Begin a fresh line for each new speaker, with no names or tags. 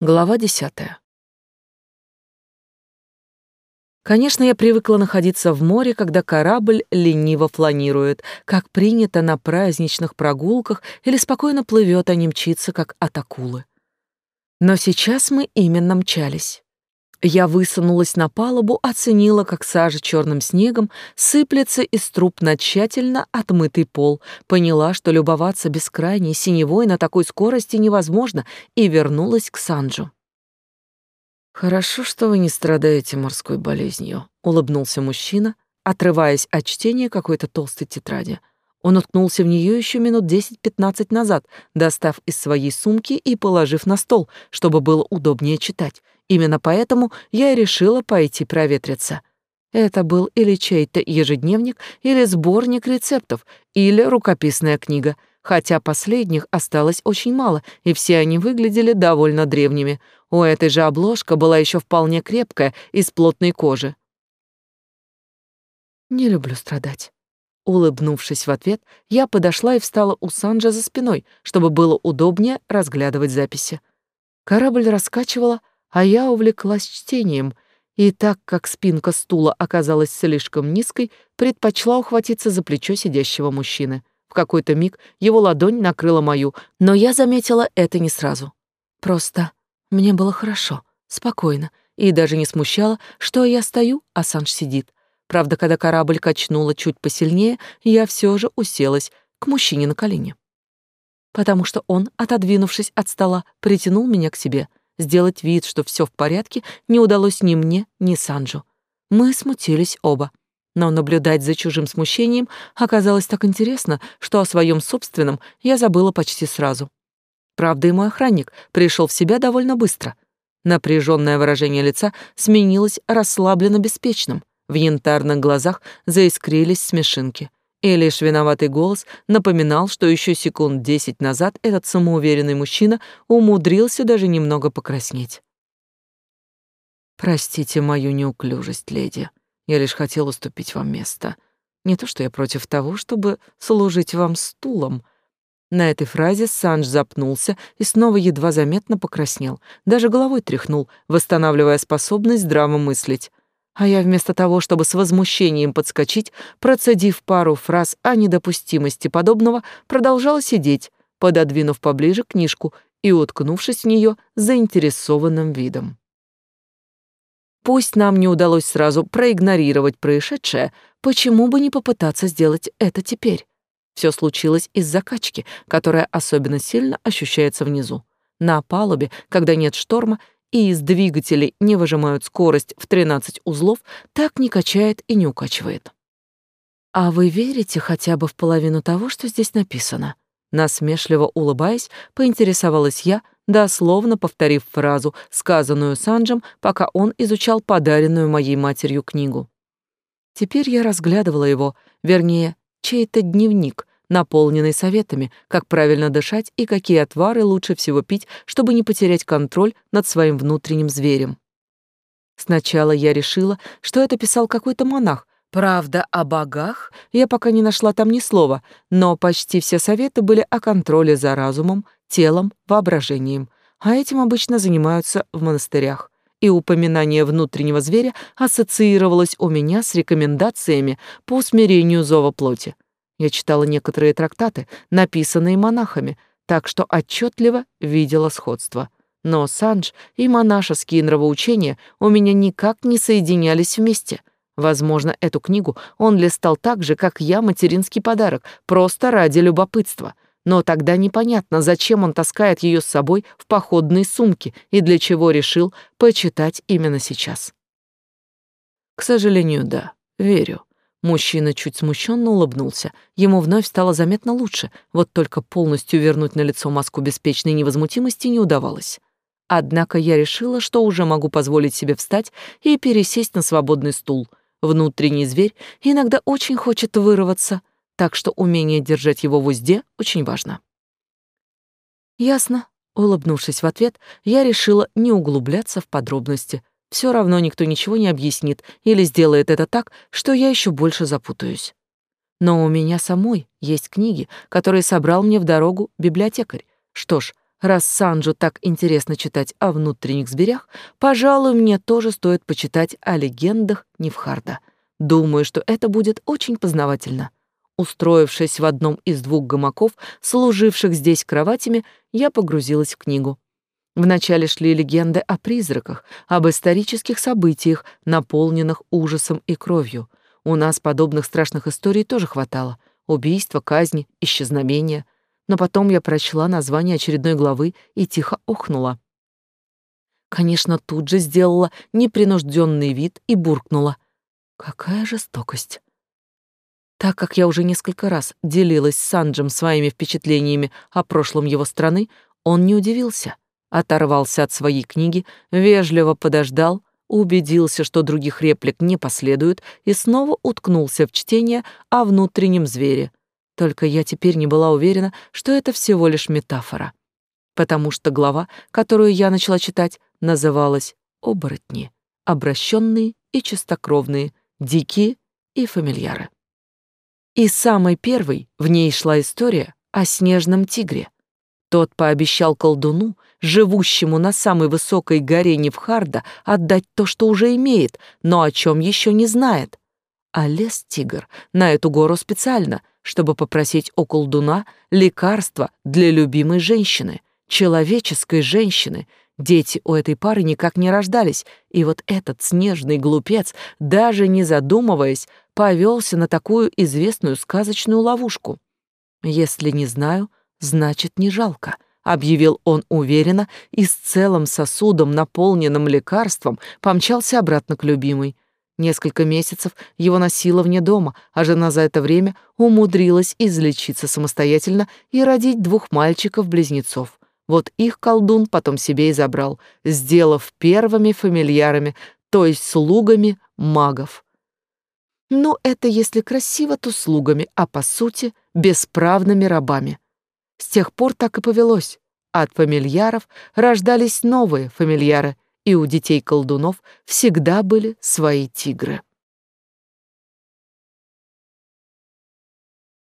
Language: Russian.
Глава десятая. Конечно, я привыкла находиться в море, когда корабль лениво фланирует, как принято на праздничных прогулках или спокойно плывет, а не мчится, как от акулы. Но сейчас мы именно мчались. Я высунулась на палубу, оценила, как сажа черным снегом сыплется из труб на тщательно отмытый пол, поняла, что любоваться бескрайней синевой на такой скорости невозможно, и вернулась к Санджу. «Хорошо, что вы не страдаете морской болезнью», — улыбнулся мужчина, отрываясь от чтения какой-то толстой тетради. Он уткнулся в нее еще минут 10-15 назад, достав из своей сумки и положив на стол, чтобы было удобнее читать. Именно поэтому я и решила пойти проветриться. Это был или чей-то ежедневник, или сборник рецептов, или рукописная книга, хотя последних осталось очень мало, и все они выглядели довольно древними. У этой же обложка была еще вполне крепкая, из плотной кожи. «Не люблю страдать». Улыбнувшись в ответ, я подошла и встала у Санджа за спиной, чтобы было удобнее разглядывать записи. Корабль раскачивала, а я увлеклась чтением, и так как спинка стула оказалась слишком низкой, предпочла ухватиться за плечо сидящего мужчины. В какой-то миг его ладонь накрыла мою, но я заметила это не сразу. Просто мне было хорошо, спокойно, и даже не смущало, что я стою, а Санж сидит. Правда, когда корабль качнуло чуть посильнее, я все же уселась к мужчине на колени. Потому что он, отодвинувшись от стола, притянул меня к себе — Сделать вид, что все в порядке, не удалось ни мне, ни Санджу. Мы смутились оба. Но наблюдать за чужим смущением оказалось так интересно, что о своем собственном я забыла почти сразу. Правда, и мой охранник пришел в себя довольно быстро. Напряженное выражение лица сменилось расслабленно-беспечным. В янтарных глазах заискрились смешинки и лишь виноватый голос напоминал, что еще секунд десять назад этот самоуверенный мужчина умудрился даже немного покраснеть. «Простите мою неуклюжесть, леди. Я лишь хотел уступить вам место. Не то что я против того, чтобы служить вам стулом». На этой фразе Санж запнулся и снова едва заметно покраснел, даже головой тряхнул, восстанавливая способность здраво мыслить. А я вместо того, чтобы с возмущением подскочить, процедив пару фраз о недопустимости подобного, продолжала сидеть, пододвинув поближе книжку и уткнувшись в нее заинтересованным видом. Пусть нам не удалось сразу проигнорировать происшедшее, почему бы не попытаться сделать это теперь? Все случилось из-за качки, которая особенно сильно ощущается внизу. На палубе, когда нет шторма, и из двигателей не выжимают скорость в 13 узлов, так не качает и не укачивает. А вы верите хотя бы в половину того, что здесь написано? Насмешливо улыбаясь, поинтересовалась я, дословно повторив фразу, сказанную Санджем, пока он изучал подаренную моей матерью книгу. Теперь я разглядывала его, вернее, чей-то дневник, наполненный советами, как правильно дышать и какие отвары лучше всего пить, чтобы не потерять контроль над своим внутренним зверем. Сначала я решила, что это писал какой-то монах. Правда, о богах я пока не нашла там ни слова, но почти все советы были о контроле за разумом, телом, воображением, а этим обычно занимаются в монастырях и упоминание внутреннего зверя ассоциировалось у меня с рекомендациями по усмирению зова плоти. Я читала некоторые трактаты, написанные монахами, так что отчетливо видела сходство. Но Санж и монашеские нравоучения у меня никак не соединялись вместе. Возможно, эту книгу он листал так же, как я материнский подарок, просто ради любопытства. Но тогда непонятно, зачем он таскает ее с собой в походные сумки и для чего решил почитать именно сейчас. К сожалению, да, верю. Мужчина чуть смущенно улыбнулся. Ему вновь стало заметно лучше, вот только полностью вернуть на лицо маску беспечной невозмутимости не удавалось. Однако я решила, что уже могу позволить себе встать и пересесть на свободный стул. Внутренний зверь иногда очень хочет вырваться, так что умение держать его в узде очень важно. «Ясно», — улыбнувшись в ответ, я решила не углубляться в подробности, все равно никто ничего не объяснит или сделает это так, что я еще больше запутаюсь. Но у меня самой есть книги, которые собрал мне в дорогу библиотекарь. Что ж, Раз Санджу так интересно читать о внутренних зверях, пожалуй, мне тоже стоит почитать о легендах Невхарда. Думаю, что это будет очень познавательно. Устроившись в одном из двух гамаков, служивших здесь кроватями, я погрузилась в книгу. Вначале шли легенды о призраках, об исторических событиях, наполненных ужасом и кровью. У нас подобных страшных историй тоже хватало. Убийства, казни, исчезновения — но потом я прочла название очередной главы и тихо охнула. Конечно, тут же сделала непринужденный вид и буркнула. Какая жестокость. Так как я уже несколько раз делилась с Санджем своими впечатлениями о прошлом его страны, он не удивился. Оторвался от своей книги, вежливо подождал, убедился, что других реплик не последует, и снова уткнулся в чтение о внутреннем звере, только я теперь не была уверена, что это всего лишь метафора, потому что глава, которую я начала читать, называлась «Оборотни», обращенные и чистокровные, дикие и фамильяры. И самой первой в ней шла история о снежном тигре. Тот пообещал колдуну, живущему на самой высокой горе Невхарда, отдать то, что уже имеет, но о чем еще не знает. А лес тигр на эту гору специально — чтобы попросить у колдуна лекарства для любимой женщины, человеческой женщины. Дети у этой пары никак не рождались, и вот этот снежный глупец, даже не задумываясь, повелся на такую известную сказочную ловушку. «Если не знаю, значит, не жалко», — объявил он уверенно и с целым сосудом, наполненным лекарством, помчался обратно к любимой — Несколько месяцев его носила вне дома, а жена за это время умудрилась излечиться самостоятельно и родить двух мальчиков-близнецов. Вот их колдун потом себе и забрал, сделав первыми фамильярами, то есть слугами магов. Ну, это если красиво, то слугами, а по сути бесправными рабами. С тех пор так и повелось. От фамильяров рождались новые фамильяры — и у детей колдунов всегда были свои тигры.